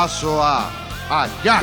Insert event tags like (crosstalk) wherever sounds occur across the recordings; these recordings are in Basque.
bidazoa. Ah, ja,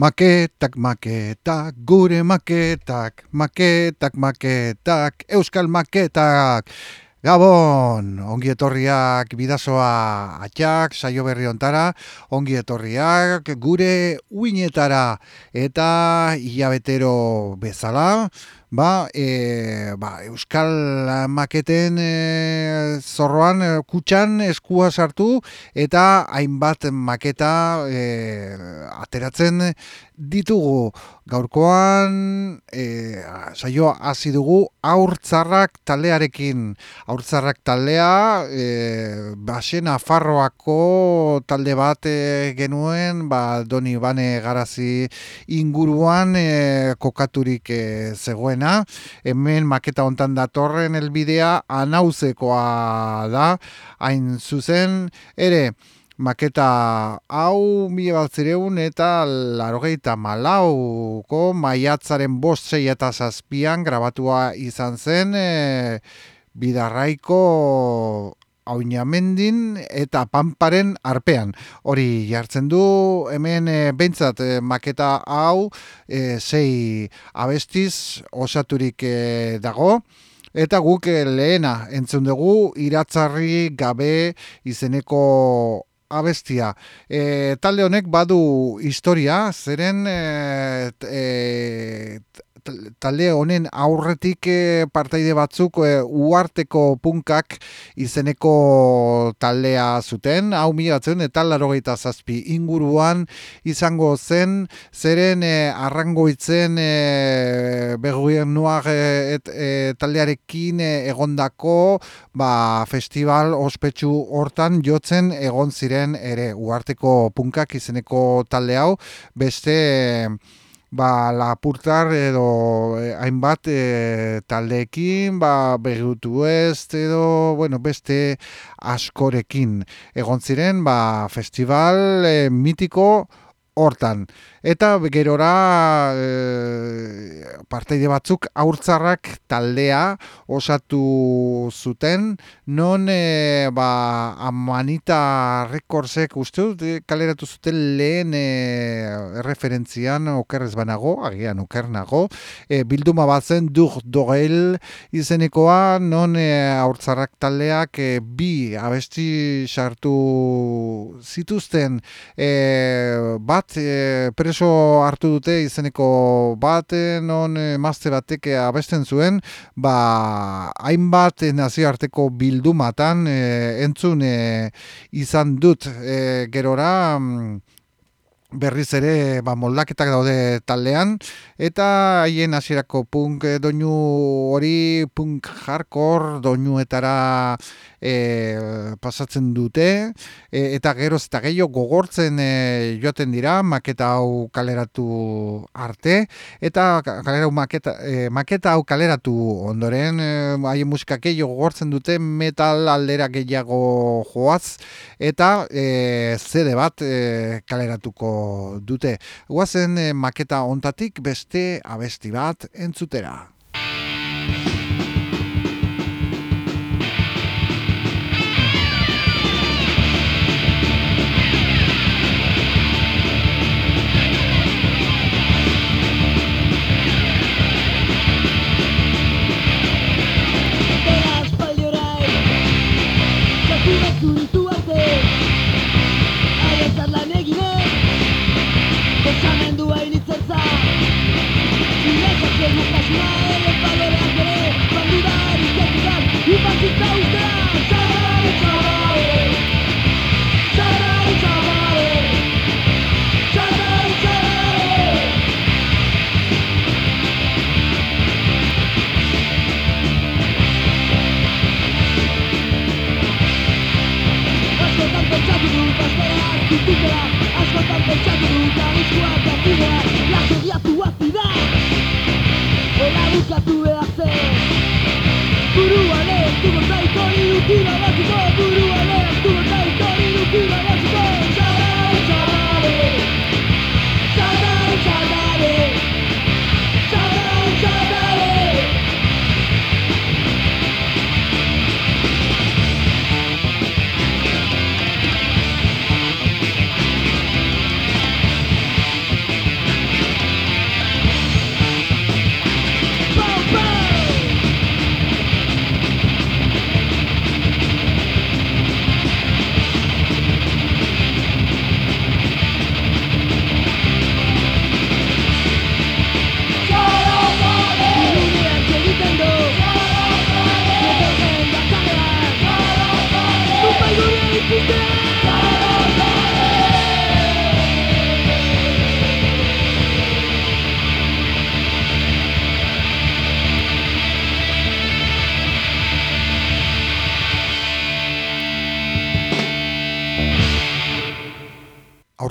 Maketak, maketak, gure maketak, maketak, maketak, euskal maketak. Gabon, ongi etorriak bidazoa atxak, saio berri ontara, ongi etorriak gure uinetara eta hilabetero bezala, ba, e, ba, Euskal Maketen e, zorroan e, kutxan eskua sartu eta hainbat maketa e, ateratzen ditugu. Gaurkoan e, saio hasi dugu aurtzarrak taldearekin. Aurtzarrak taldea e, basena farroako talde bat e, genuen ba, doni bane garazi inguruan e, kokaturik e, zegoen hemen maketa hontan datorren elbidea anauzekoa da, hain zuzen, ere, maketa hau mi baltzireun eta larogeita malauko maiatzaren bost zei eta zazpian grabatua izan zen e, bidarraiko auinamendin eta pamparen arpean. Hori jartzen du hemen e, behintzat eh, maketa hau e, sei abestiz osaturik dago. Eta guk lehena entzun dugu iratzarri gabe izeneko abestia. talde honek badu historia, zeren e, talde honen aurretik e, partaide batzuk e, uarteko punkak izeneko taldea zuten, hau milatzen eta larogeita zazpi inguruan izango zen, zeren e, arrangoitzen e, nuak e, e, taldearekin egondako ba, festival ospetsu hortan jotzen egon ziren ere. Uarteko punkak izeneko talde hau, beste ba, lapurtar edo eh, hainbat e, taldeekin, ba, begutu ez edo, bueno, beste askorekin. Egon ziren, ba, festival e, mitiko hortan. Eta gerora e, parteide batzuk aurtzarrak taldea osatu zuten, non e, ba, amanita rekordsek uste dut e, kaleratu zuten lehen e, referentzian okerrez banago, agian okernago, e, bilduma bat zen duk dogel izenekoa, non e, aurtzarrak taldeak e, bi abesti sartu zituzten e, bat e, preso hartu dute izeneko bat non emazte batek abesten zuen, ba hainbat nazioarteko bildumatan e, entzun e, izan dut e, gerora mm, berriz ere ba, moldaketak daude taldean eta haien hasierako punk doinu hori punk hardcore doinuetara e, pasatzen dute e, eta geroz eta gehiago gogortzen e, joaten dira maketa hau kaleratu arte eta kalera maketa, e, maketa hau kaleratu ondoren e, haien musika gehiago gogortzen dute metal aldera gehiago joaz eta e, zede bat e, kaleratuko dute. Guazen e, maketa ontatik beste abesti bat entzutera Yeah.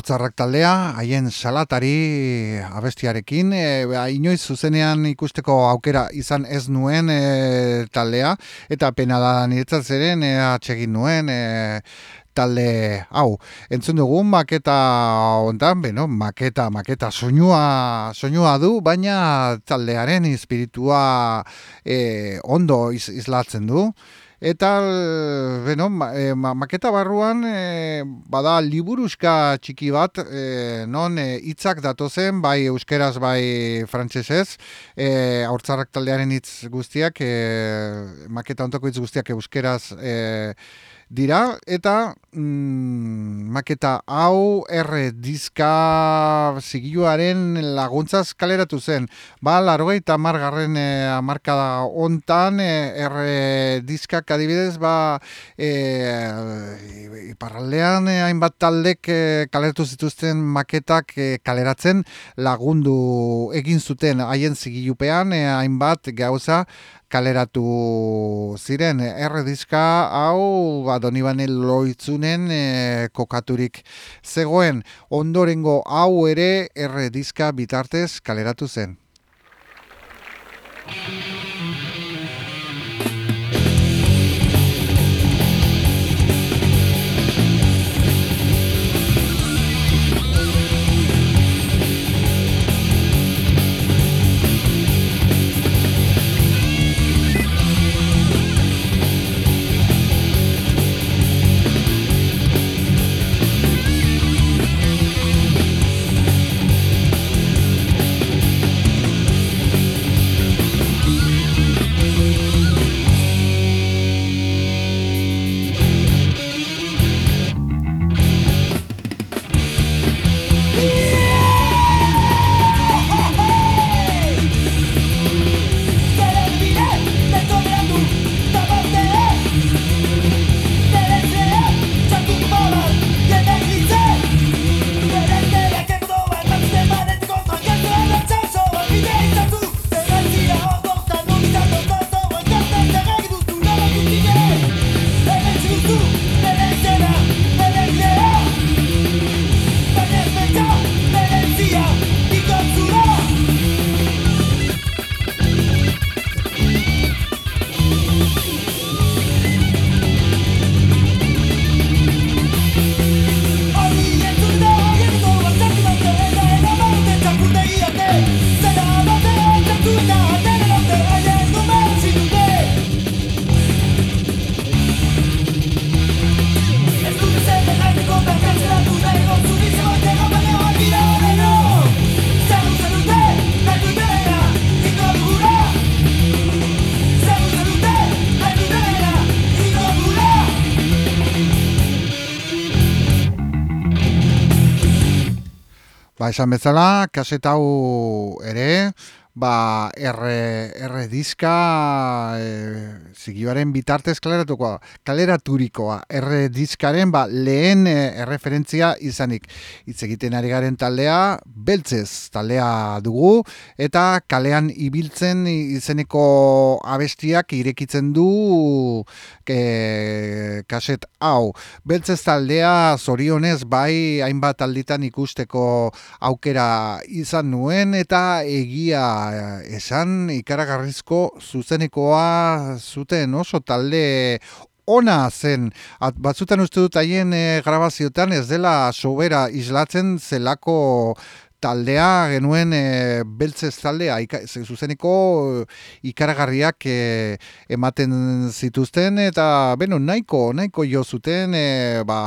Zarrak taldea, haien salatari abestiarekin, e, inoiz zuzenean ikusteko aukera izan ez nuen e, taldea, eta pena da niretzat zeren e, atsegin nuen e, talde hau. Entzun dugu maketa ondan, beno, maketa, maketa soinua, soinua du, baina taldearen espiritua e, ondo iz, izlatzen du. Eta, beno, eh, maketa barruan, e, bada liburuzka txiki bat, e, non hitzak datozen, bai euskeraz, bai frantsesez, e, aurtzarrak taldearen hitz guztiak, e, maketa ontako hitz guztiak euskeraz e, dira eta mm, maketa hau erre diska zigiluaren laguntzaz kaleratu zen. Ba, larogei eta margarren e, eh, amarkada ontan erre diskak adibidez ba e, iparraldean hainbat taldek e, kaleratu zituzten maketak kaleratzen lagundu egin zuten haien zigilupean hainbat gauza kaleratu ziren errediska hau ba, donibane loitzunen e, kokaturik zegoen ondorengo hau ere errediska bitartez kaleratu zen. Esan bezala, kaset hau ere, ba, erre, erre diska e, zigioaren bitartez kaleratuko, kaleraturikoa, erre diskaren ba, lehen e, erreferentzia izanik. Hitz egiten ari garen taldea, beltzez taldea dugu, eta kalean ibiltzen izeneko abestiak irekitzen du e, kaset hau. Beltzez taldea zorionez bai hainbat alditan ikusteko aukera izan nuen eta egia esan ikaragarrizko zuzenekoa zuten oso talde ona zen. At, batzutan uste dut haien e, grabaziotan ez dela sobera islatzen zelako taldea genuen e, beltzez taldea zuzeneko e, ikaragarriak e, ematen zituzten eta beno nahiko nahiko jo zuten e, ba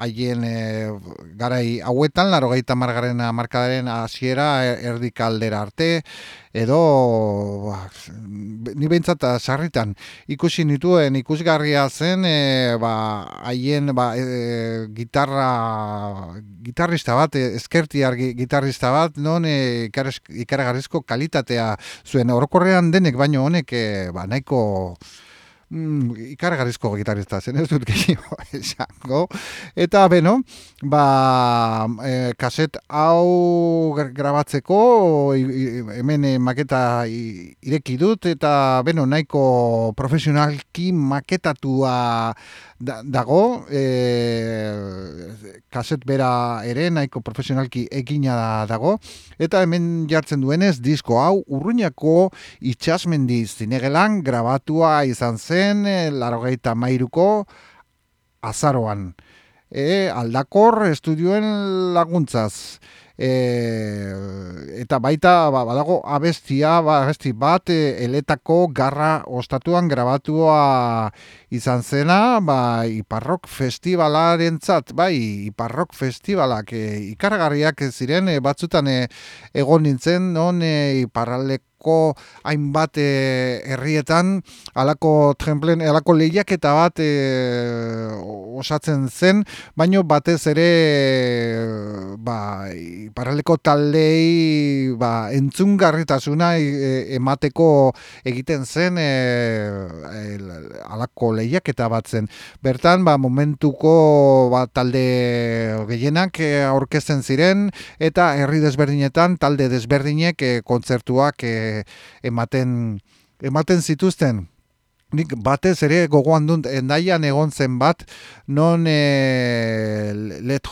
haien e, garai hauetan 80 margarren markadaren hasiera erdik aldera arte edo ba, ni behintzat sarritan ikusi nituen ikusgarria zen e, ba, haien ba, e, gitarra gitarrista bat, eskertiar gitarrista bat, non e, ikaragarrizko kalitatea zuen. Orokorrean denek baino honek e, ba, nahiko mm, ikaragarrizko gitarista zen ez dut gehiago (laughs) esango. Eta beno, ba, e, kaset hau grabatzeko hemen e, maketa ireki dut eta beno, nahiko profesionalki maketatua dago e, kaset bera ere nahiko profesionalki egina dago. Eta hemen jartzen duenez disko hau urruñako itxasmendi zinegelan grabatua izan zen e, larogeita mairuko azaroan. E, aldakor estudioen laguntzaz e, eta baita ba, badago abestia ba, abesti bat e, eletako garra ostatuan grabatua izan zena ba, iparrok festivalaren zat, bai iparrok festivalak e, ikaragarriak ziren e, batzutan e, egon nintzen non e, iparralek Frantziako hainbat e, herrietan alako tremplen, alako lehiak eta bat e, osatzen zen, baino batez ere ba, paraleko taldei ba, entzungarritasuna emateko egiten zen e, alako lehiak eta bat zen. Bertan, ba, momentuko ba, talde gehienak aurkezten ziren eta herri desberdinetan talde desberdinek kontzertuak e, ematen ematen zituzten. Nik batez ere gogoan dut endaian egon zen bat, non e, let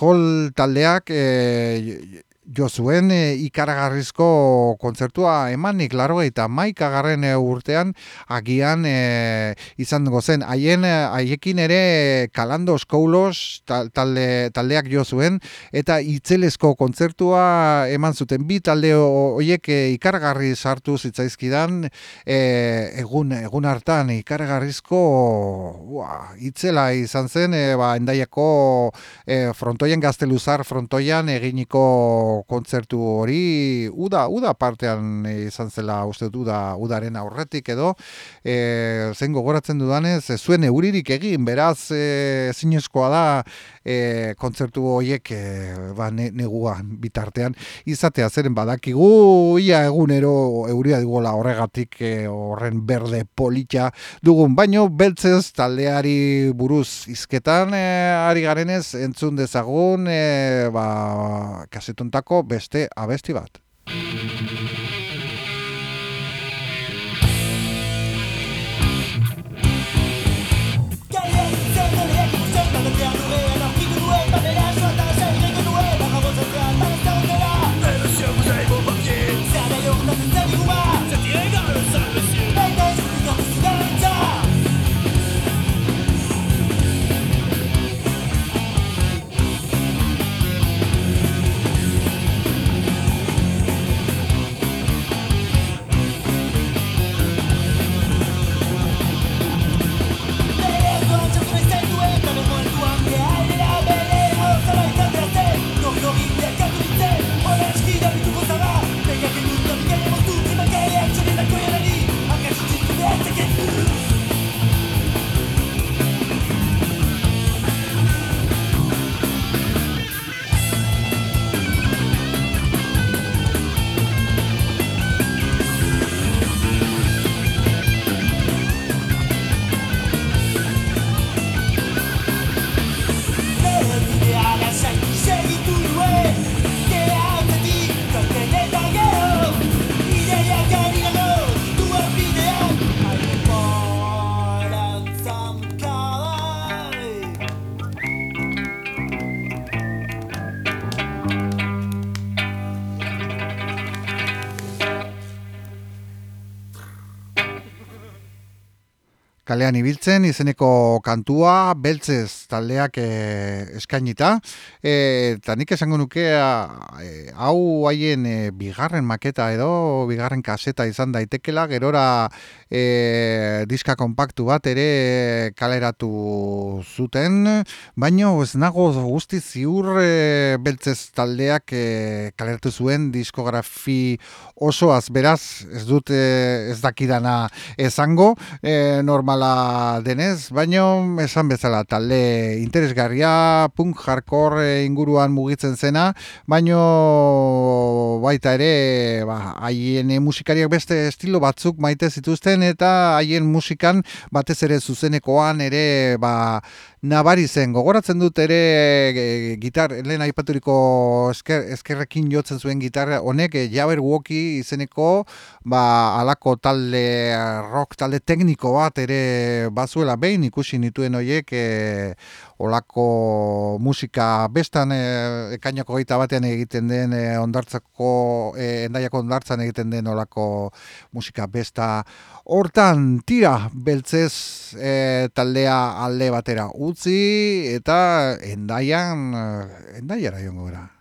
taldeak e, jo zuen e, ikaragarrizko kontzertua emanik laro eta maik agarren e, urtean agian e, izan dugu zen haien haiekin ere kalando skoulos talde, taldeak jo zuen eta itzelezko kontzertua eman zuten. Bi talde horiek e, ikaragarri sartu zitzaizkidan e, egun egun hartan ikaragarrizko ua, itzela izan zen e, ba, endaiako e, frontoian gazteluzar frontoian eginiko kontzertu hori uda uda partean izan zela uste dut uda udaren aurretik edo. E, zen gogoratzen dudanez zuen euririk egin beraz e, zinezkoa da e, kontzertu horiek e, ba, ne, neguan bitartean izatea. Zeren badakigu ia egunero euria digola horregatik e, horren berde polita dugun. Baino beltzez taldeari buruz izketan e, ari garenez entzun dezagun e, ba, kasetontako beste abesti bat. Kalean ibiltzen izeneko kantua beltzez taldeak e, eskainita. E, eta nik esango nuke e, hau haien e, bigarren maketa edo bigarren kaseta izan daitekela. Gerora e, diska kompaktu bat ere kaleratu zuten, baino ez nago guzti ziur e, beltzez taldeak e, kaleratu zuen diskografi osoaz. Beraz ez dut e, ez dakidana esango e, normala denez, baino esan bezala talde interesgarria punk hardcore inguruan mugitzen zena, baino baita ere ba, haien musikariak beste estilo batzuk maite zituzten eta haien musikan batez ere zuzenekoan ere ba, nabari zen. Gogoratzen dut ere e, gitar, lehen aipaturiko esker, eskerrekin jotzen zuen gitarra honek e, Woki izeneko ba, alako talde rock talde tekniko bat ere bazuela behin ikusi nituen hoiek e, olako musika bestan e, ekainako gaita batean egiten den e, ondartzako e, endaiako ondartzan egiten den olako musika besta hortan tira beltzez e, taldea alde batera utzi eta endaian endaiara jongo gara.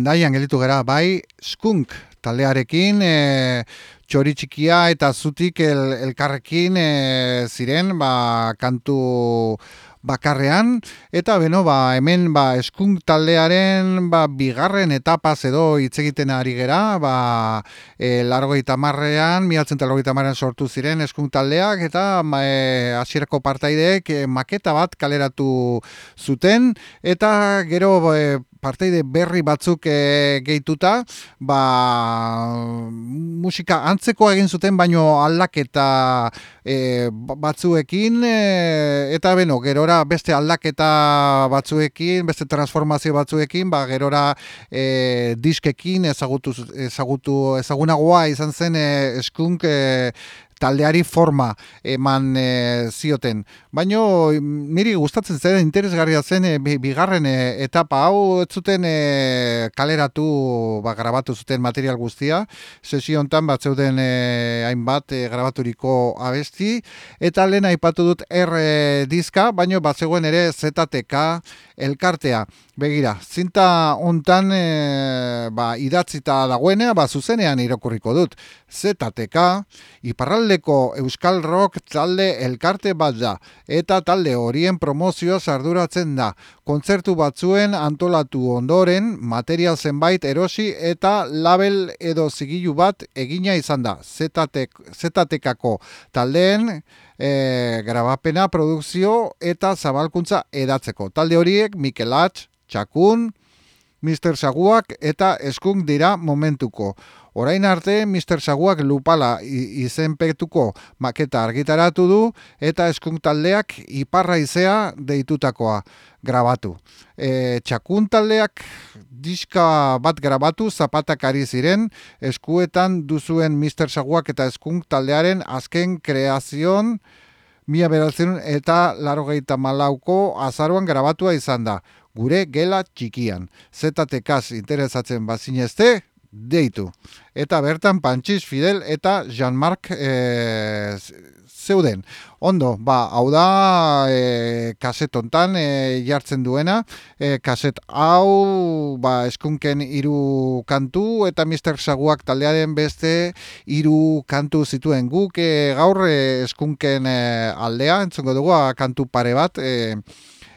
Endaian gelitu gara bai skunk taldearekin e, txori txikia eta zutik el, elkarrekin e, ziren ba, kantu bakarrean. Eta beno ba hemen ba eskunk taldearen ba bigarren etapa edo hitz egiten ari gera ba e, 80ean 1980ean sortu ziren eskunk taldeak eta e, hasierako partaideek e, maketa bat kaleratu zuten. Eta gero e, parteide berri batzuk e, gehituta, ba, musika antzeko egin zuten, baino aldaketa e, batzuekin, e, eta beno, gerora beste aldaketa batzuekin, beste transformazio batzuekin, ba, gerora e, diskekin ezagutu, ezagutu, ezagunagoa izan zen e, eskunk e, taldeari forma eman e, zioten. Baino niri gustatzen zen interesgarria zen e, bigarren e, etapa hau ez zuten e, kaleratu ba, grabatu zuten material guztia. Sesio hontan bat zeuden e, hainbat e, grabaturiko abesti eta lehen aipatu dut R diska, baino bat zegoen ere ZTK elkartea. Begira, zinta hontan e, ba, idatzita dagoenea, ba, zuzenean irakurriko dut. ZTK, iparraldeko Euskal Rock talde elkarte bat da, eta talde horien promozio arduratzen da. Kontzertu batzuen antolatu ondoren, material zenbait erosi eta label edo zigilu bat egina izan da. ZTK-ko taldeen e, grabapena, produkzio eta zabalkuntza edatzeko. Talde horiek, Mikel Atx, txakun, Mr. Saguak eta eskunk dira momentuko. Orain arte, Mr. Saguak lupala izenpetuko maketa argitaratu du eta eskunk taldeak iparra izea deitutakoa grabatu. E, txakun taldeak diska bat grabatu zapatak ari ziren eskuetan duzuen Mr. Saguak eta eskunk taldearen azken kreazion mila beratzen eta laro malauko azaruan grabatua izan da gure gela txikian. Zetatekaz interesatzen bazinezte, deitu. Eta bertan Pantxiz Fidel eta Jean-Marc e, zeuden. Ondo, ba, hau da e, kasetontan e, jartzen duena. E, kaset hau, ba, eskunken hiru kantu eta Mr. Saguak taldearen beste hiru kantu zituen guk e, gaur e, eskunken e, aldea, entzungo dugu, kantu pare bat, e,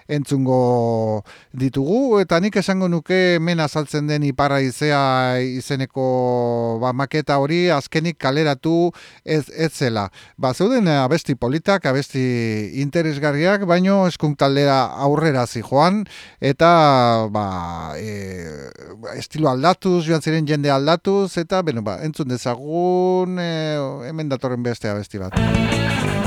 entzungo ditugu eta nik esango nuke hemen azaltzen den iparra izea izeneko ba, maketa hori azkenik kaleratu ez, ez zela. Ba, zeuden abesti politak, abesti interesgarriak, baino eskunk taldera aurrera joan eta ba, e, estilo aldatuz, joan ziren jende aldatuz eta beno, ba, entzun dezagun e, hemen datorren beste abesti bat.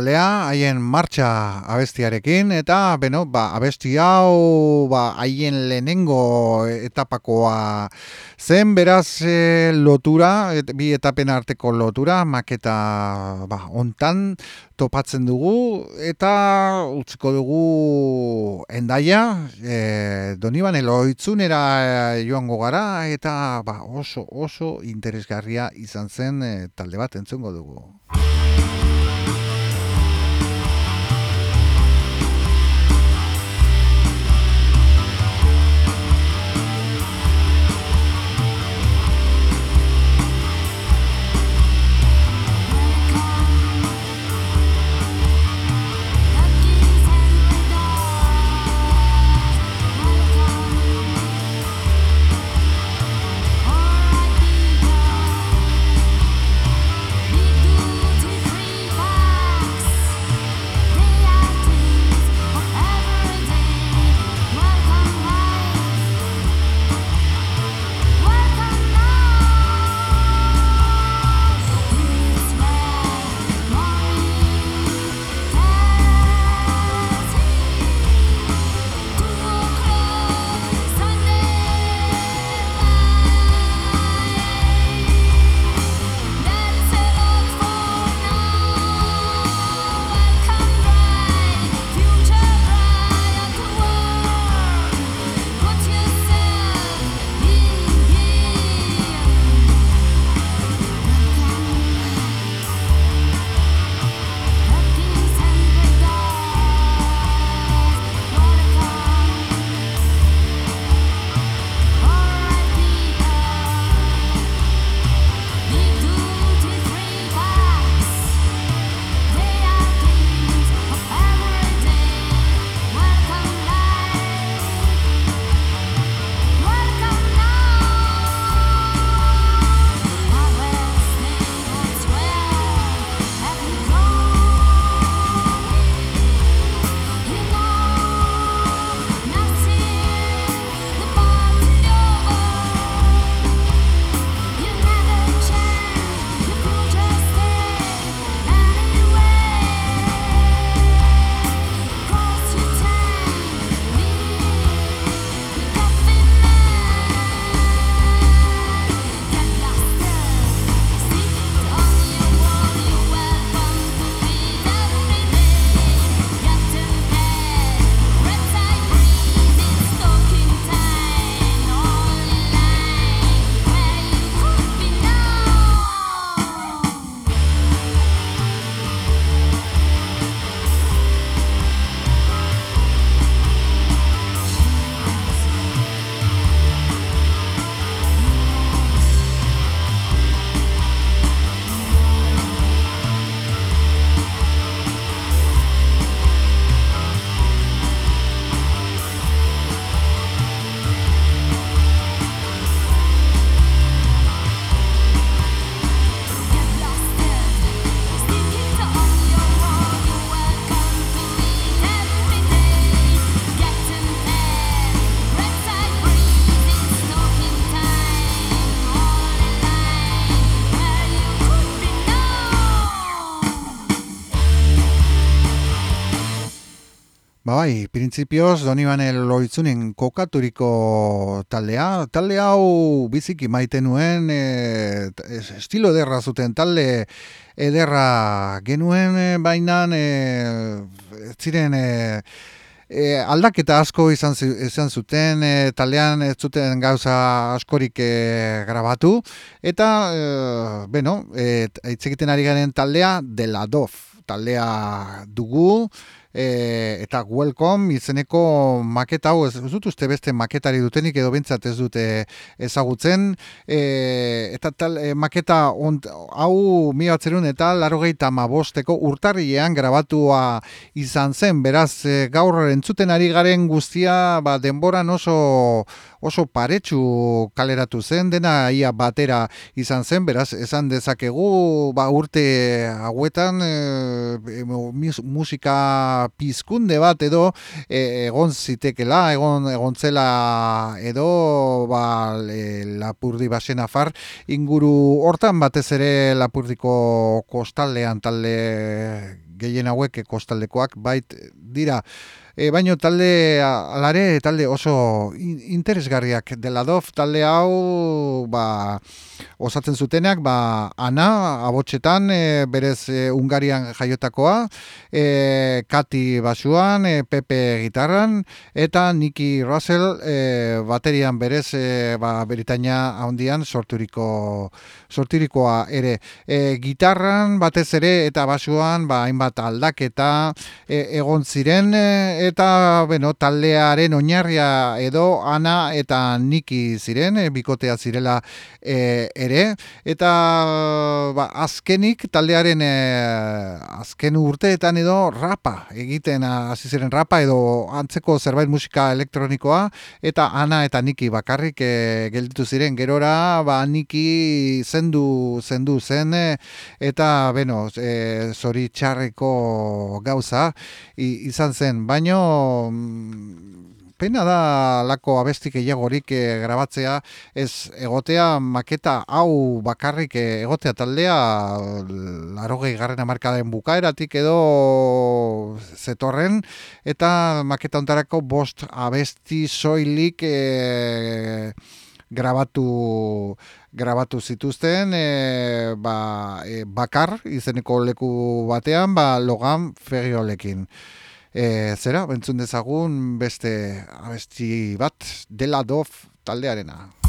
Taldea, haien martxa abestiarekin, eta, beno, ba, abesti hau, ba, haien lehenengo etapakoa zen, beraz, e, lotura, bi etapen arteko lotura, maketa, ba, ontan, topatzen dugu, eta utziko dugu endaia, e, doniban eloitzunera joango gara, eta, ba, oso, oso interesgarria izan zen e, talde bat entzungo dugu. Bai, printzipioz doni banel loitzunen kokaturiko taldea. Talde hau biziki maite nuen, e, estilo ederra zuten talde ederra genuen, e, baina e, ziren... E, E, aldaketa asko izan, izan zuten, e, taldean ez zuten gauza askorik e, grabatu, eta, e, beno, e, ari garen taldea, dela dof, taldea dugu, e, eta welcome izeneko maketa hau ez, dut uste beste maketari dutenik edo bintzat ez dute ezagutzen. E, eta tal e, maketa ont, hau mi batzerun eta laro gehieta mabosteko urtarriean grabatua izan zen. Beraz e, gaur entzuten ari garen guztia ba, denboran oso oso paretsu kaleratu zen dena ia batera izan zen. Beraz esan dezakegu ba, urte hauetan e, musika pizkunde bat edo egon zitekela, egon egontzela edo ba, e, lapurdi basen afar inguru hortan batez ere lapurdiko kostaldean talde gehien hauek kostaldekoak bait dira E, baino talde alare talde oso interesgarriak. Dela dof talde hau ba, osatzen zutenak ba, ana abotxetan e, berez e, Ungarian jaiotakoa e, Kati basuan e, Pepe gitarran eta Niki Russell e, baterian berez e, ba, Britania handian sorturiko sorturikoa ere. E, gitarran batez ere eta basuan ba, hainbat aldaketa e, egon ziren e, eta bueno, taldearen oinarria edo ana eta niki ziren, e, bikotea zirela e, ere, eta ba, azkenik taldearen e, azken urteetan edo rapa egiten hasi ziren rapa edo antzeko zerbait musika elektronikoa eta ana eta niki bakarrik e, gelditu ziren. Gerora ba, niki zendu zendu zen eta beno, e, zori txarreko gauza izan zen, baino Mm, pena da lako abestik egiagorik e, grabatzea. Ez egotea maketa hau bakarrik eh, egotea taldea larogei garren amarkaden bukaeratik edo zetorren. Eta maketa ontarako bost abesti soilik e, grabatu grabatu zituzten. Ba, bakar izeneko leku batean ba, logan feriolekin e, zera, bentzun dezagun beste abesti bat dela dof taldearena.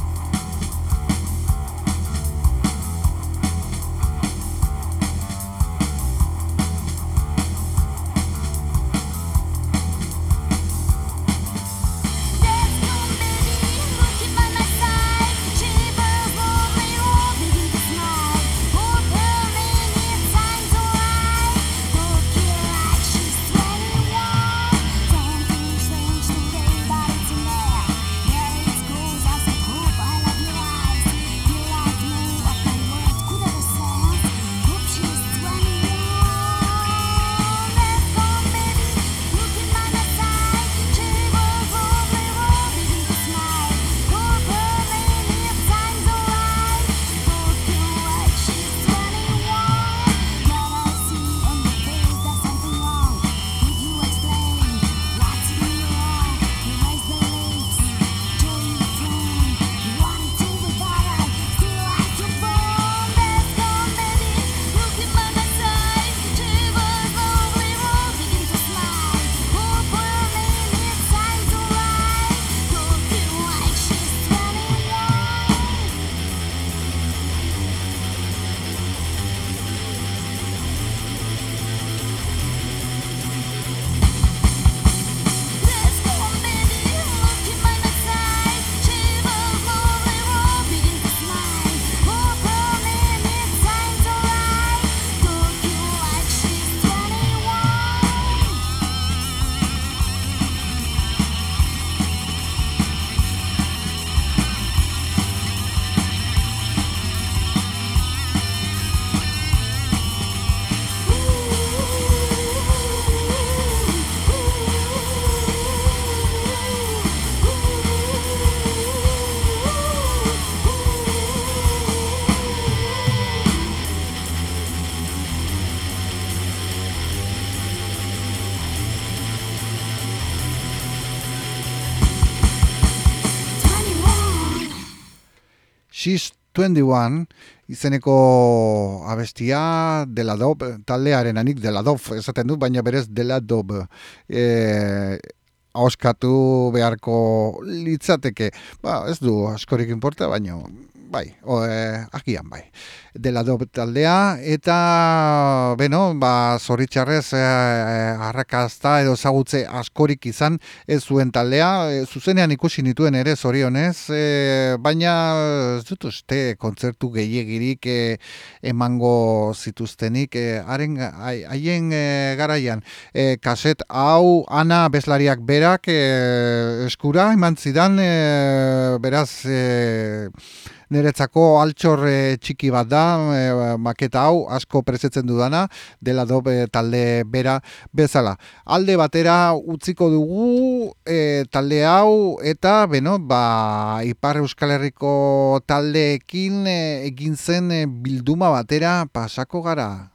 21 izeneko abestia dela dob taldearen anik dela dob esaten dut baina berez dela dob e, auskatu beharko litzateke. Ba ez du askorik importa baina bai, o, e, agian bai. Dela do taldea eta beno, ba zoritxarrez e, arrakazta edo zagutze askorik izan ez zuen taldea, e, zuzenean ikusi nituen ere zorionez, e, baina ez dut uste kontzertu gehiagirik e, emango zituztenik haren haien e, garaian. E, kaset hau ana bezlariak berak eskura eman zidan beraz niretzako altxor txiki bat da maketa hau asko presetzen dudana dela dobe talde bera bezala. Alde batera utziko dugu talde hau eta beno, ba, Ipar Euskal Herriko taldeekin egin zen bilduma batera pasako gara.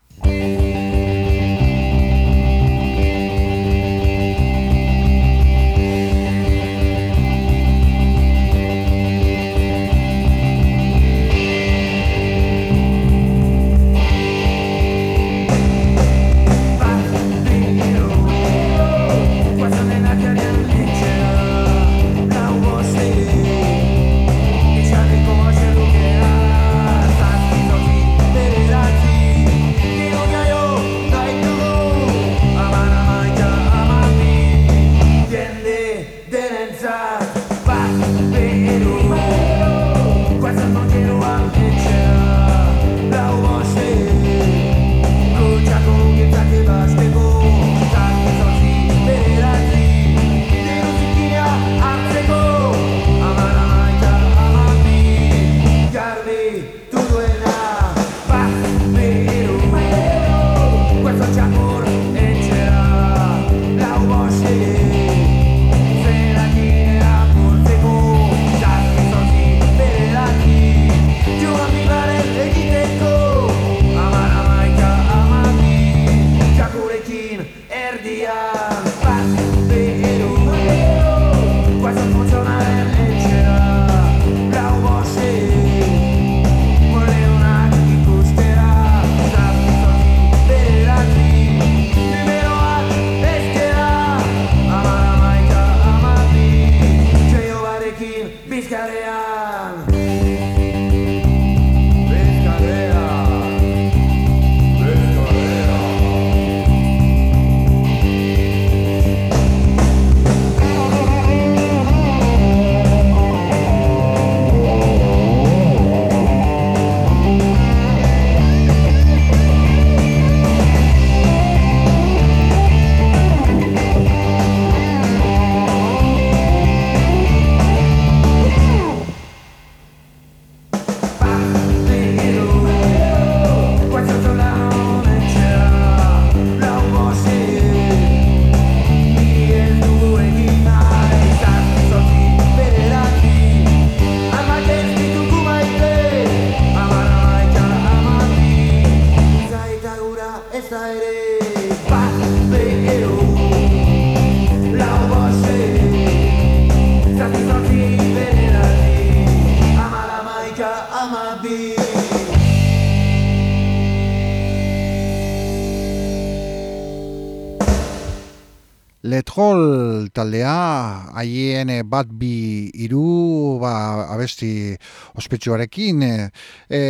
Taldea haien bat bi iru ba, abesti ospetsuarekin e,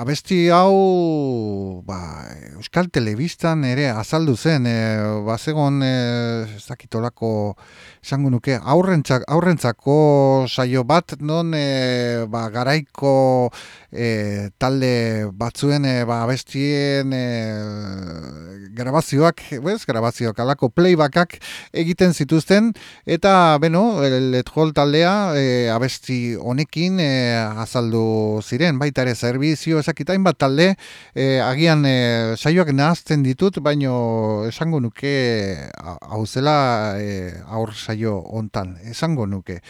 abesti hau ba, Euskal Telebistan ere azaldu zen e, bazegon e, zakitolako esango nuke aurrentzak, aurrentzako saio bat non e, ba, garaiko e, talde batzuen e, ba, abestien e, grabazioak, bez, grabazioak alako playbackak egiten zituzten. Eta beno, letrol taldea e, abesti honekin e, azaldu ziren, baita ere servizio esakitain bat talde e, agian e, saioak nahazten ditut, baino esango nuke hau zela e, aur saio hontan esango nuke.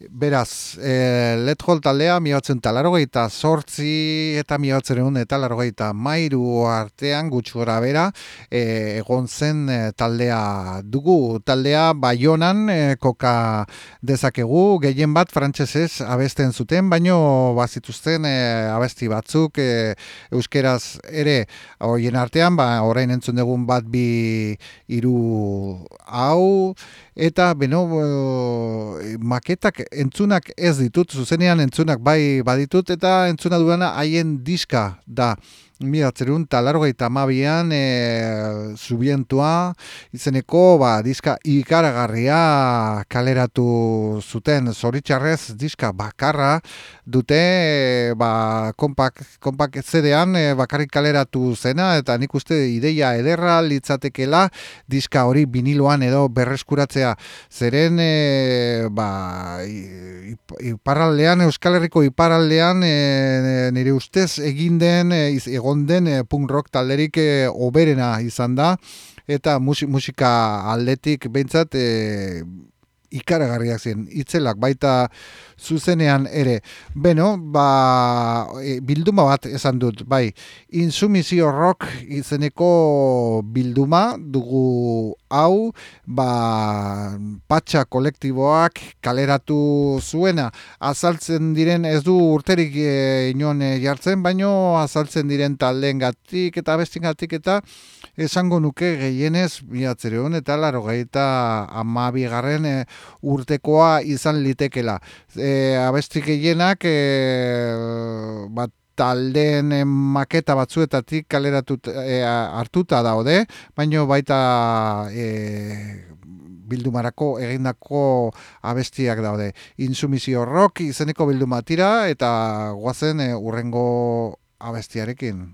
Beraz, e, Let Hall taldea miatzen talarrogeita sortzi eta miatzen egun eta larrogeita mairu artean gutxu gora bera e, egon zen e, taldea dugu. Taldea baionan e, koka dezakegu, gehien bat frantsesez abesten zuten, baino bazituzten e, abesti batzuk e, euskeraz ere. Hoien artean, ba, orain entzun dugun bat bi iru hau, eta beno maketak entzunak ez ditut, zuzenean entzunak bai baditut, eta entzuna duena haien diska da miratzerun talargoita mabian e, zubientua izeneko ba, diska ikaragarria kaleratu zuten. Zoritxarrez diska bakarra dute e, ba, kompak, kompak zedean e, bakarrik kaleratu zena eta nik uste ideia ederra litzatekela diska hori biniloan edo berreskuratzea. Zeren e, ba, iparraldean Euskal Herriko iparraldean e, nire ustez egin den e, egon den e, punk rock talderik e, oberena izan da. Eta musika aldetik behintzat e, ikaragarriak ziren itzelak baita zuzenean ere. Beno, ba, e, bilduma bat esan dut, bai, insumizio rock izeneko bilduma dugu hau, ba, patxa kolektiboak kaleratu zuena. Azaltzen diren ez du urterik e, inon e, jartzen, baino azaltzen diren taldeen gatik eta bestin gatik eta esango nuke gehienez, biatzere hon, eta laro gaita amabigarren e, urtekoa izan litekela. E, abestik gehienak e, bat taldeen maketa batzuetatik kaleratu e, hartuta daude, baino baita e, bildumarako egindako abestiak daude. Insumizio rock izeneko bildumatira eta guazen e, urrengo abestiarekin.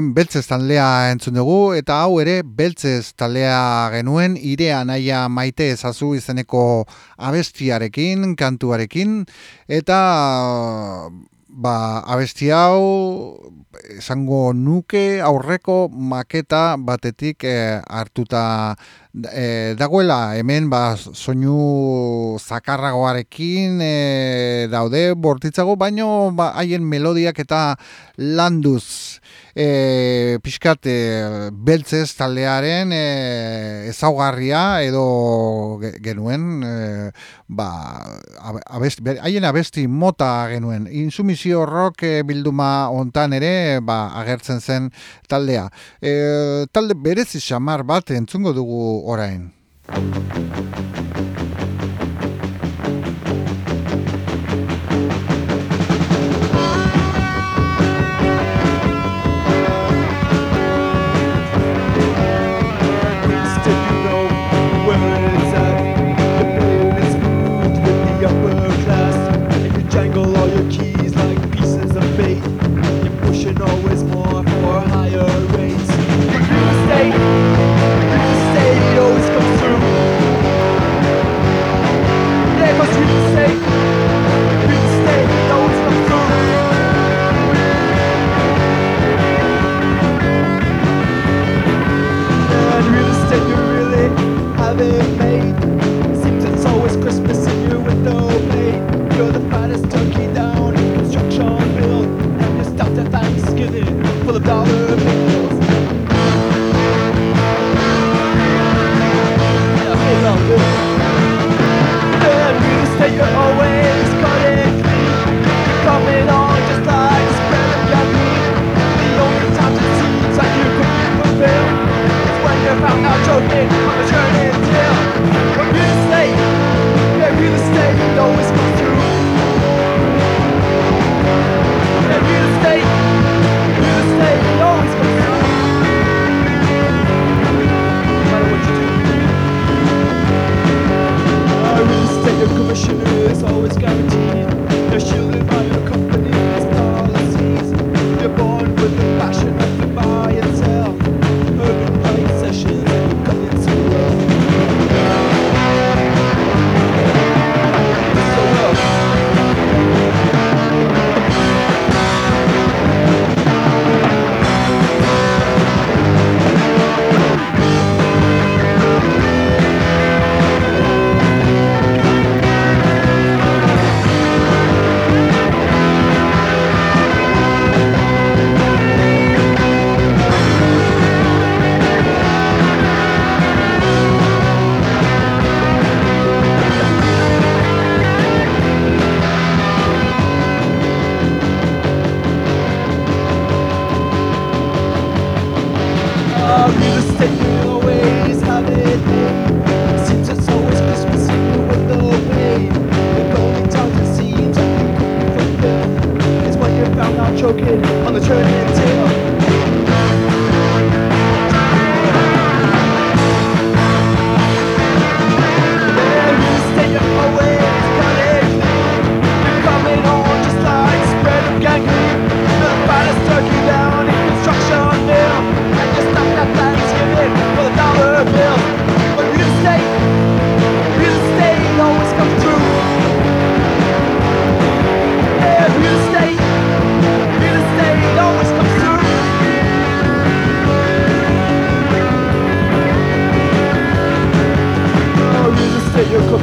Lehen beltzez taldea entzun dugu eta hau ere beltzez taldea genuen irea naia maite ezazu izeneko abestiarekin, kantuarekin eta ba, abesti hau esango nuke aurreko maketa batetik eh, hartuta eh, dagoela. Hemen ba, soinu zakarragoarekin eh, daude bortitzago baino ba, haien melodiak eta landuz e, pixkat e, beltzez taldearen e, ezaugarria edo genuen e, ba, abesti, haien abesti mota genuen. Insumizio rock e, bilduma ontan ere ba, agertzen zen taldea. E, talde berezi xamar bat entzungo dugu orain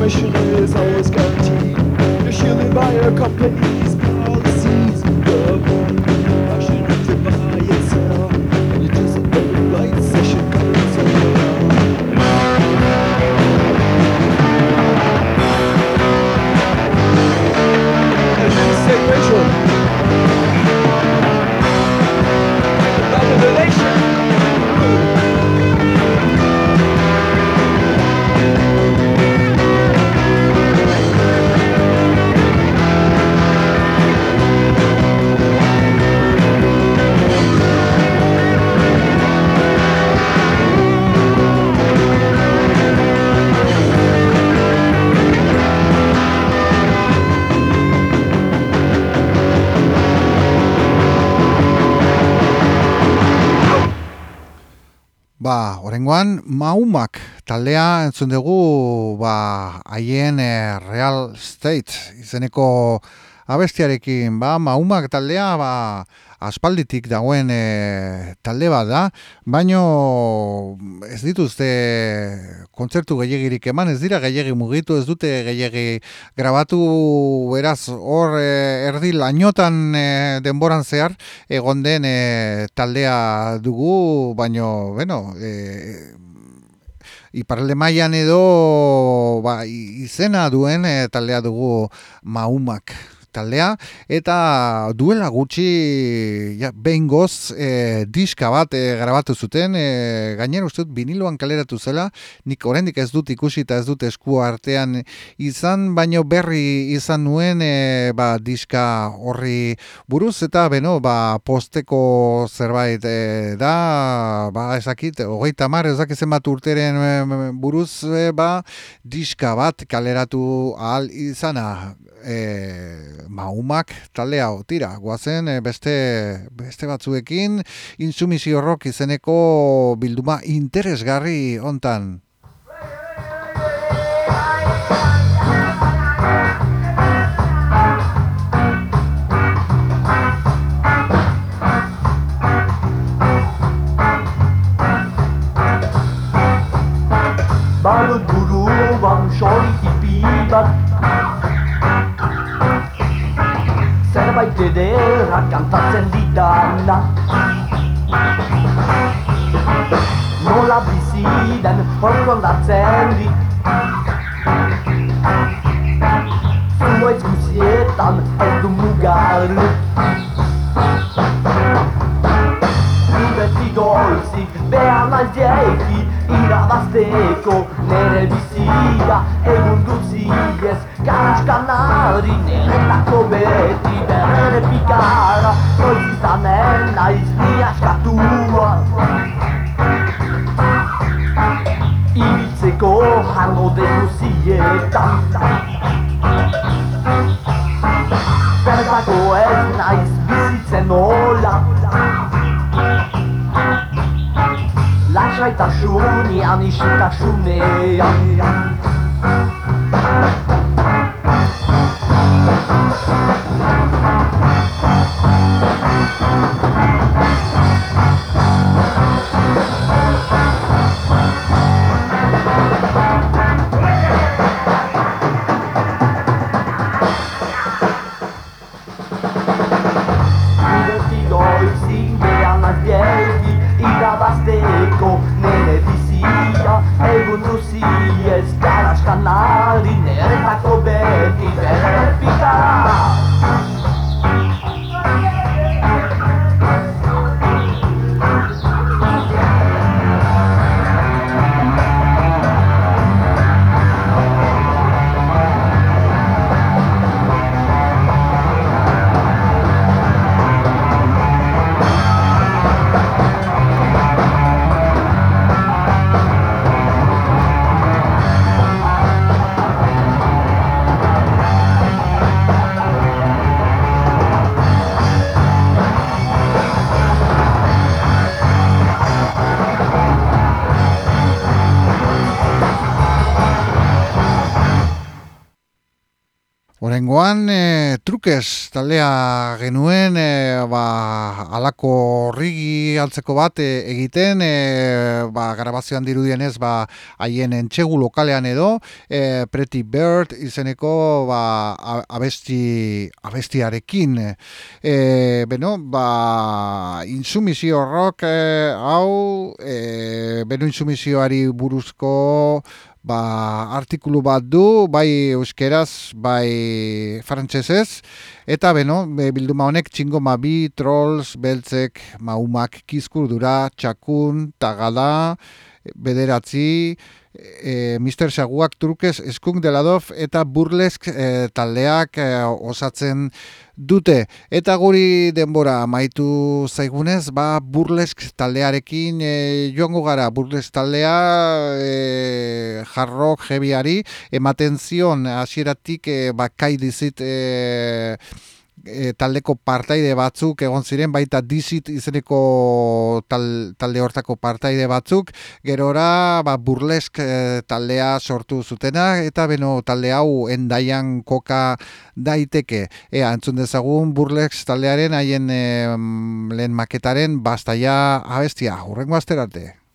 mission is always guaranteed. You're shielded by a company. Horengoan, Maumak taldea entzun dugu ba, haien e, Real State izeneko abestiarekin. Ba, Maumak taldea ba, aspalditik dagoen e, talde bat da, baino ez dituzte kontzertu gehiagirik eman, ez dira gehiagi mugitu, ez dute gehiagi grabatu beraz hor e, erdi lainotan e, denboran zehar egon den e, taldea dugu, baino, bueno, e, Iparalde mailan edo ba, izena duen e, taldea dugu maumak taldea eta duela gutxi ja, behin goz e, diska bat e, grabatu zuten e, gainera uste dut biniloan kaleratu zela nik oraindik ez dut ikusi eta ez dut esku artean izan baino berri izan nuen e, ba, diska horri buruz eta beno ba, posteko zerbait e, da ba, ezakit, hogeita mar ezakizen bat urteren buruz e, ba, diska bat kaleratu ahal izana e, maumak talde hau. Tira guazen e, beste beste batzuekin insumizio rock izeneko bilduma interesgarri hontan. Badut buru ban sori tipi bat maite derra kantatzen ditana Nola bizi den horkondatzen dit Zumoitz guzietan ez du mugarrik Ni beti doizik behar naiz Irabazteko nere bizia Egun duziez Karazkanari niretako beti Berre pikara Noiz izanen naiz ni askatua Ibiltzeko hango den zietan. Berretako ez naiz bizitzen nola Lasaitasunean isitasunean Horengoan, taldea genuen, e, ba, alako horrigi altzeko bat e, egiten, e, ba, garabazioan dirudienez, ba, haien entxegu lokalean edo, e, Pretty Bird izeneko ba, abesti, abestiarekin. E, beno, ba, insumizio rock e, hau, e, beno insumizioari buruzko, ba, artikulu bat du, bai euskeraz, bai frantsesez eta beno, bilduma honek txingo ma bi, trolls, beltzek, maumak, kizkurdura, txakun, tagada, bederatzi, e, Mr. Saguak trukez eskunk deladof eta burlesk e, taldeak e, osatzen dute. Eta guri denbora maitu zaigunez, ba burlesk taldearekin e, joango gara burlesk taldea e, jarrok jebiari ematen zion hasieratik e, bakai dizit e, e, taldeko partaide batzuk egon ziren baita dizit izeneko talde hortako partaide batzuk. Gerora ba, burlesk e, taldea sortu zutena eta beno talde hau endaian koka daiteke. Ea entzun dezagun burlesk taldearen haien e, lehen maketaren bastaia abestia hurrengo asterarte